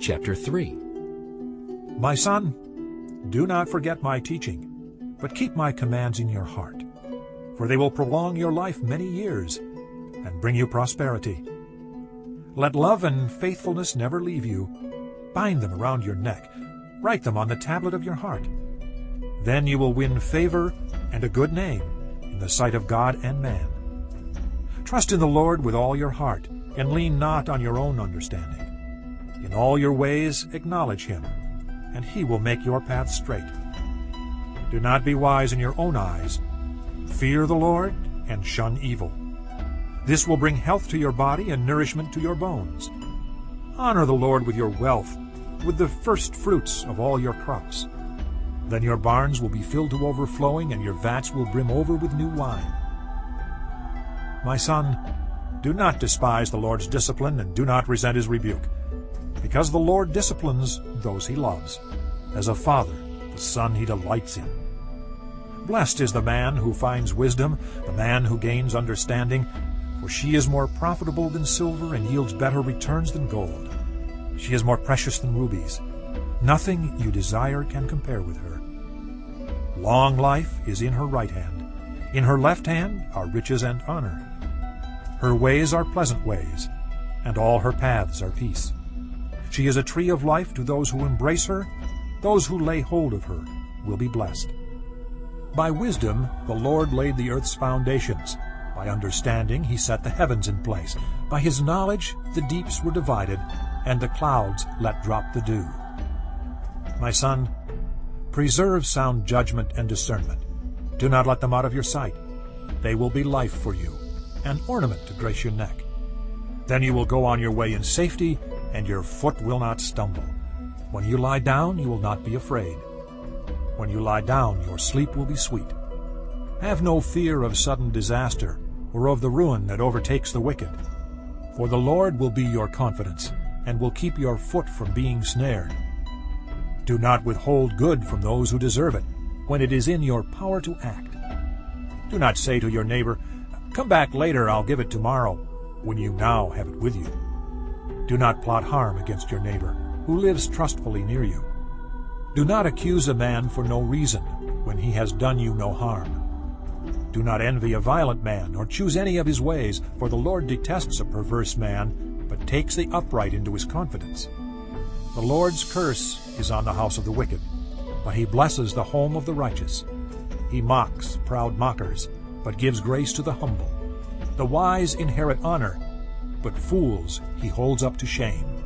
Chapter 3 My son, do not forget my teaching, but keep my commands in your heart, for they will prolong your life many years and bring you prosperity. Let love and faithfulness never leave you. Bind them around your neck. Write them on the tablet of your heart. Then you will win favor and a good name in the sight of God and man. Trust in the Lord with all your heart, and lean not on your own understanding. In all your ways acknowledge him, and he will make your path straight. Do not be wise in your own eyes. Fear the Lord and shun evil. This will bring health to your body and nourishment to your bones. Honor the Lord with your wealth, with the first fruits of all your crops. Then your barns will be filled to overflowing, and your vats will brim over with new wine. My son, do not despise the Lord's discipline, and do not resent his rebuke, because the Lord disciplines those he loves, as a father the son he delights in. Blessed is the man who finds wisdom, the man who gains understanding, for she is more profitable than silver and yields better returns than gold. She is more precious than rubies. Nothing you desire can compare with her. Long life is in her right hand. In her left hand are riches and honor. Her ways are pleasant ways, and all her paths are peace. She is a tree of life to those who embrace her. Those who lay hold of her will be blessed. By wisdom the Lord laid the earth's foundations. By understanding he set the heavens in place. By his knowledge the deeps were divided, and the clouds let drop the dew. My son, preserve sound judgment and discernment. Do not let them out of your sight. They will be life for you, an ornament to grace your neck. Then you will go on your way in safety, and your foot will not stumble. When you lie down, you will not be afraid. When you lie down, your sleep will be sweet. Have no fear of sudden disaster, or of the ruin that overtakes the wicked. For the Lord will be your confidence, and will keep your foot from being snared. Do not withhold good from those who deserve it, when it is in your power to act. Do not say to your neighbor, Come back later, I'll give it tomorrow, when you now have it with you. Do not plot harm against your neighbor, who lives trustfully near you. Do not accuse a man for no reason, when he has done you no harm. Do not envy a violent man, or choose any of his ways, for the Lord detests a perverse man, but takes the upright into his confidence. The Lord's curse is on the house of the wicked, but he blesses the home of the righteous. He mocks proud mockers, but gives grace to the humble. The wise inherit honor, but fools he holds up to shame.